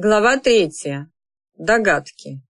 Глава третья. Догадки.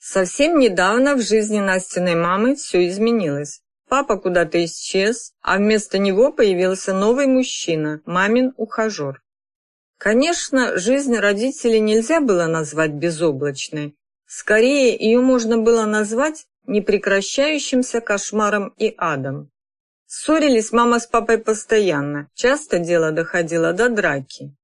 Совсем недавно в жизни Настиной мамы все изменилось. Папа куда-то исчез, а вместо него появился новый мужчина, мамин ухажер. Конечно, жизнь родителей нельзя было назвать безоблачной. Скорее, ее можно было назвать непрекращающимся кошмаром и адом. Ссорились мама с папой постоянно, часто дело доходило до драки.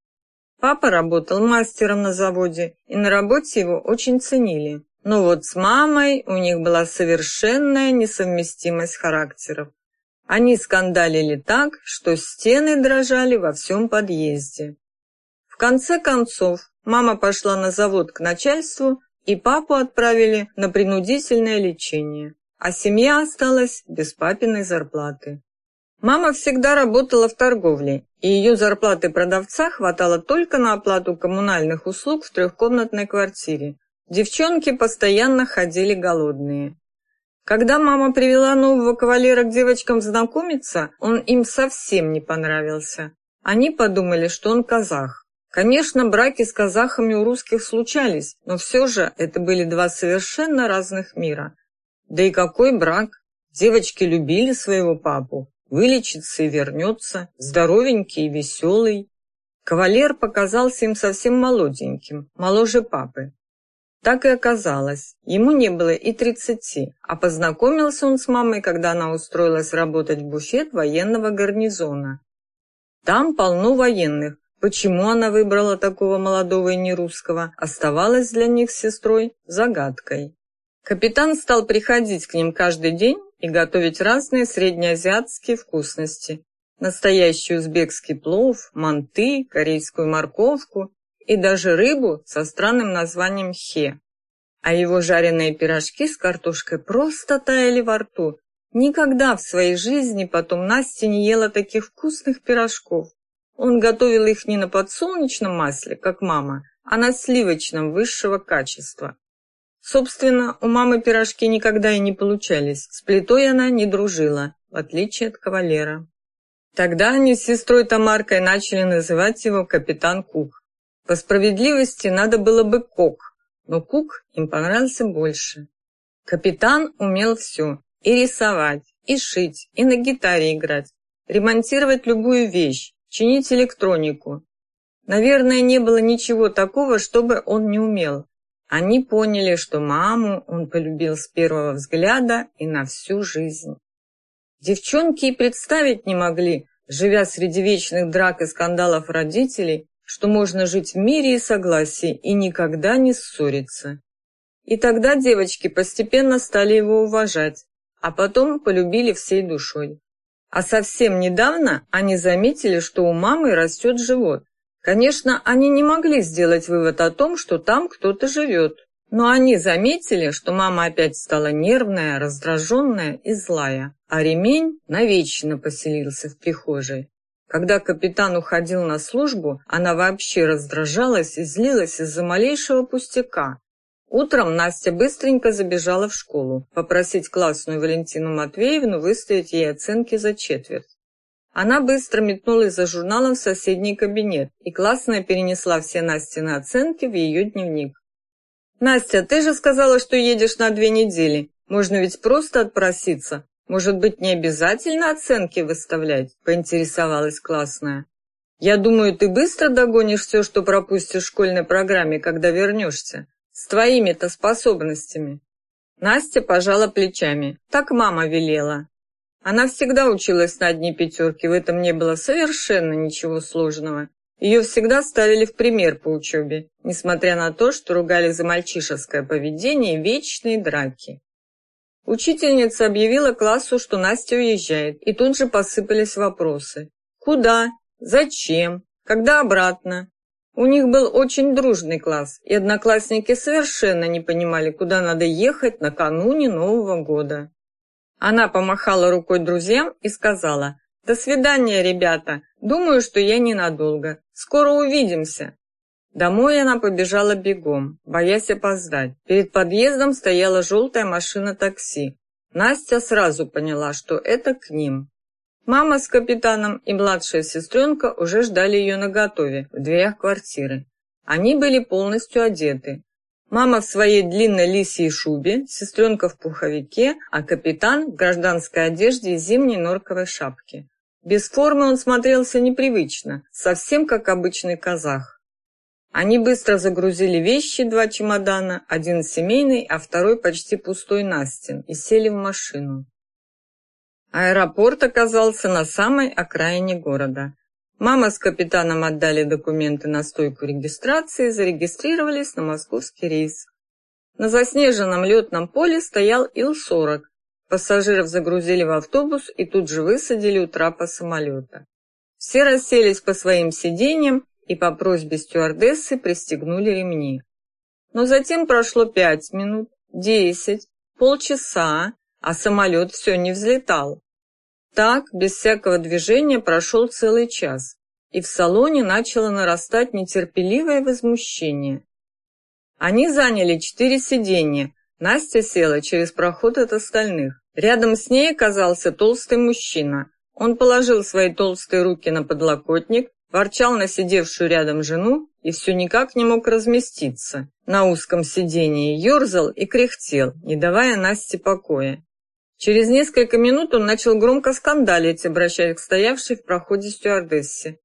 Папа работал мастером на заводе, и на работе его очень ценили. Но вот с мамой у них была совершенная несовместимость характеров. Они скандалили так, что стены дрожали во всем подъезде. В конце концов, мама пошла на завод к начальству, и папу отправили на принудительное лечение, а семья осталась без папиной зарплаты. Мама всегда работала в торговле, и ее зарплаты продавца хватало только на оплату коммунальных услуг в трехкомнатной квартире. Девчонки постоянно ходили голодные. Когда мама привела нового кавалера к девочкам знакомиться, он им совсем не понравился. Они подумали, что он казах. Конечно, браки с казахами у русских случались, но все же это были два совершенно разных мира. Да и какой брак? Девочки любили своего папу, Вылечится и вернется, здоровенький и веселый. Кавалер показался им совсем молоденьким, моложе папы. Так и оказалось, ему не было и тридцати, а познакомился он с мамой, когда она устроилась работать в буфет военного гарнизона. Там полно военных. Почему она выбрала такого молодого и нерусского, оставалось для них с сестрой загадкой. Капитан стал приходить к ним каждый день и готовить разные среднеазиатские вкусности. Настоящий узбекский плов, манты, корейскую морковку и даже рыбу со странным названием хе. А его жареные пирожки с картошкой просто таяли во рту. Никогда в своей жизни потом Настя не ела таких вкусных пирожков. Он готовил их не на подсолнечном масле, как мама, а на сливочном высшего качества. Собственно, у мамы пирожки никогда и не получались. С плитой она не дружила, в отличие от кавалера. Тогда они с сестрой Тамаркой начали называть его капитан Кук. По справедливости надо было бы Кок, но Кук им понравился больше. Капитан умел все – и рисовать, и шить, и на гитаре играть, ремонтировать любую вещь, чинить электронику. Наверное, не было ничего такого, чтобы он не умел. Они поняли, что маму он полюбил с первого взгляда и на всю жизнь. Девчонки и представить не могли, живя среди вечных драк и скандалов родителей, что можно жить в мире и согласии и никогда не ссориться. И тогда девочки постепенно стали его уважать, а потом полюбили всей душой. А совсем недавно они заметили, что у мамы растет живот, Конечно, они не могли сделать вывод о том, что там кто-то живет, но они заметили, что мама опять стала нервная, раздраженная и злая, а ремень навечно поселился в прихожей. Когда капитан уходил на службу, она вообще раздражалась и злилась из-за малейшего пустяка. Утром Настя быстренько забежала в школу, попросить классную Валентину Матвеевну выставить ей оценки за четверть. Она быстро метнулась за журналом в соседний кабинет, и классная перенесла все Настины оценки в ее дневник. «Настя, ты же сказала, что едешь на две недели. Можно ведь просто отпроситься. Может быть, не обязательно оценки выставлять?» – поинтересовалась классная. «Я думаю, ты быстро догонишь все, что пропустишь в школьной программе, когда вернешься. С твоими-то способностями». Настя пожала плечами. Так мама велела. Она всегда училась на одни пятерки, в этом не было совершенно ничего сложного. Ее всегда ставили в пример по учебе, несмотря на то, что ругали за мальчишеское поведение и вечные драки. Учительница объявила классу, что Настя уезжает, и тут же посыпались вопросы. Куда? Зачем? Когда обратно? У них был очень дружный класс, и одноклассники совершенно не понимали, куда надо ехать накануне Нового года. Она помахала рукой друзьям и сказала, «До свидания, ребята. Думаю, что я ненадолго. Скоро увидимся». Домой она побежала бегом, боясь опоздать. Перед подъездом стояла желтая машина такси. Настя сразу поняла, что это к ним. Мама с капитаном и младшая сестренка уже ждали ее наготове в дверях квартиры. Они были полностью одеты. Мама в своей длинной лисьей шубе, сестренка в пуховике, а капитан в гражданской одежде и зимней норковой шапке. Без формы он смотрелся непривычно, совсем как обычный казах. Они быстро загрузили вещи, два чемодана, один семейный, а второй почти пустой Настин, и сели в машину. Аэропорт оказался на самой окраине города. Мама с капитаном отдали документы на стойку регистрации зарегистрировались на московский рейс. На заснеженном летном поле стоял Ил-40. Пассажиров загрузили в автобус и тут же высадили у трапа самолета. Все расселись по своим сиденьям и по просьбе стюардессы пристегнули ремни. Но затем прошло пять минут, десять, полчаса, а самолет все не взлетал. Так, без всякого движения, прошел целый час, и в салоне начало нарастать нетерпеливое возмущение. Они заняли четыре сиденья, Настя села через проход от остальных. Рядом с ней оказался толстый мужчина. Он положил свои толстые руки на подлокотник, ворчал на сидевшую рядом жену и все никак не мог разместиться. На узком сидении ерзал и кряхтел, не давая Насте покоя. Через несколько минут он начал громко скандалить, обращаясь к стоявшей в проходе стюардессе.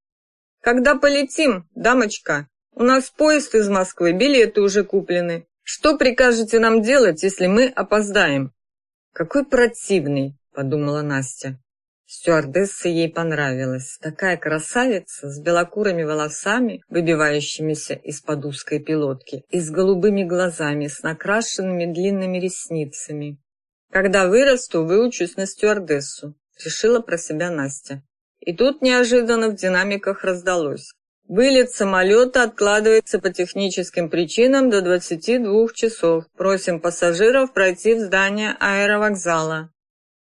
«Когда полетим, дамочка? У нас поезд из Москвы, билеты уже куплены. Что прикажете нам делать, если мы опоздаем?» «Какой противный!» — подумала Настя. Стюардесса ей понравилась. Такая красавица, с белокурыми волосами, выбивающимися из-под узкой пилотки, и с голубыми глазами, с накрашенными длинными ресницами. Когда вырасту, выучусь на стюардессу, решила про себя Настя. И тут неожиданно в динамиках раздалось. Вылет самолета откладывается по техническим причинам до 22 часов. Просим пассажиров пройти в здание аэровокзала.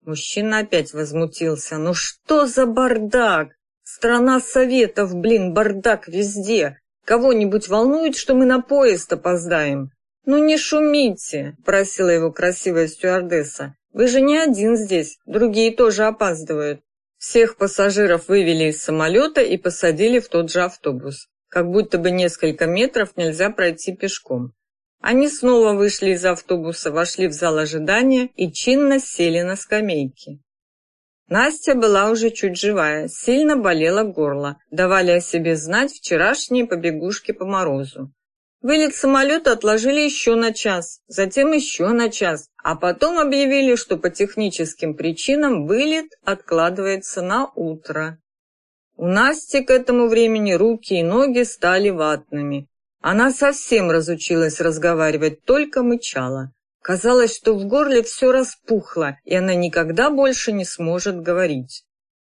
Мужчина опять возмутился. Ну что за бардак? Страна советов, блин, бардак везде. Кого-нибудь волнует, что мы на поезд опоздаем? «Ну не шумите!» – просила его красивая стюардесса. «Вы же не один здесь, другие тоже опаздывают». Всех пассажиров вывели из самолета и посадили в тот же автобус. Как будто бы несколько метров нельзя пройти пешком. Они снова вышли из автобуса, вошли в зал ожидания и чинно сели на скамейки. Настя была уже чуть живая, сильно болело горло, давали о себе знать вчерашние побегушки по морозу. Вылет самолета отложили еще на час, затем еще на час, а потом объявили, что по техническим причинам вылет откладывается на утро. У Насти к этому времени руки и ноги стали ватными. Она совсем разучилась разговаривать, только мычала. Казалось, что в горле все распухло, и она никогда больше не сможет говорить.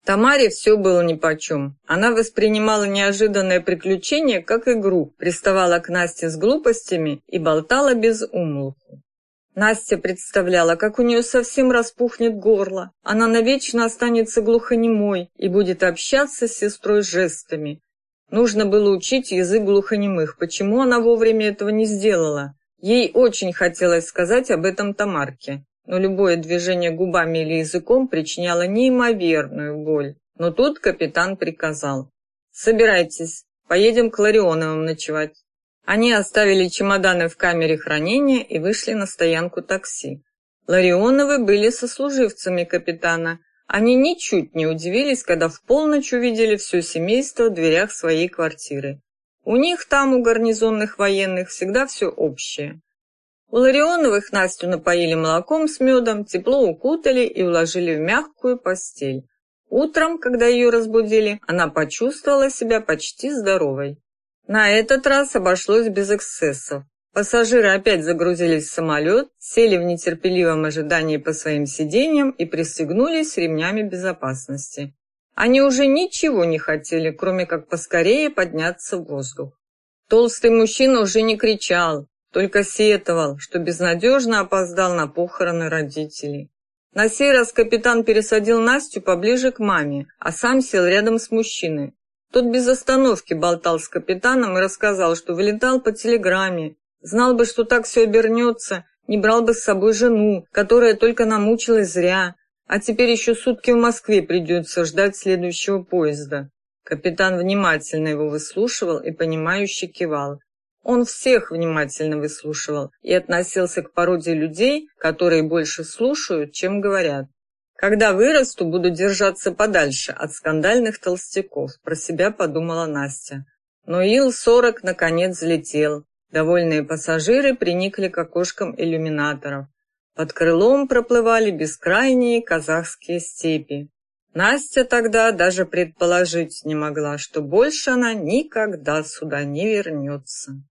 Тамаре все было нипочем. Она воспринимала неожиданное приключение как игру, приставала к Насте с глупостями и болтала без умолку. Настя представляла, как у нее совсем распухнет горло. Она навечно останется глухонемой и будет общаться с сестрой жестами. Нужно было учить язык глухонемых. Почему она вовремя этого не сделала? Ей очень хотелось сказать об этом Тамарке но любое движение губами или языком причиняло неимоверную боль. Но тут капитан приказал. «Собирайтесь, поедем к Ларионовым ночевать». Они оставили чемоданы в камере хранения и вышли на стоянку такси. Ларионовы были сослуживцами капитана. Они ничуть не удивились, когда в полночь увидели все семейство в дверях своей квартиры. У них там, у гарнизонных военных, всегда все общее. У Ларионовых Настю напоили молоком с медом, тепло укутали и уложили в мягкую постель. Утром, когда ее разбудили, она почувствовала себя почти здоровой. На этот раз обошлось без эксцессов. Пассажиры опять загрузились в самолет, сели в нетерпеливом ожидании по своим сиденьям и пристегнулись ремнями безопасности. Они уже ничего не хотели, кроме как поскорее подняться в воздух. Толстый мужчина уже не кричал, только сетовал, что безнадежно опоздал на похороны родителей. На сей раз капитан пересадил Настю поближе к маме, а сам сел рядом с мужчиной. Тот без остановки болтал с капитаном и рассказал, что вылетал по телеграмме. Знал бы, что так все обернется, не брал бы с собой жену, которая только намучилась зря. А теперь еще сутки в Москве придется ждать следующего поезда. Капитан внимательно его выслушивал и понимающе кивал. Он всех внимательно выслушивал и относился к породе людей, которые больше слушают, чем говорят. Когда вырасту, буду держаться подальше от скандальных толстяков, про себя подумала Настя. Но Ил-40 наконец взлетел. Довольные пассажиры приникли к окошкам иллюминаторов. Под крылом проплывали бескрайние казахские степи. Настя тогда даже предположить не могла, что больше она никогда сюда не вернется.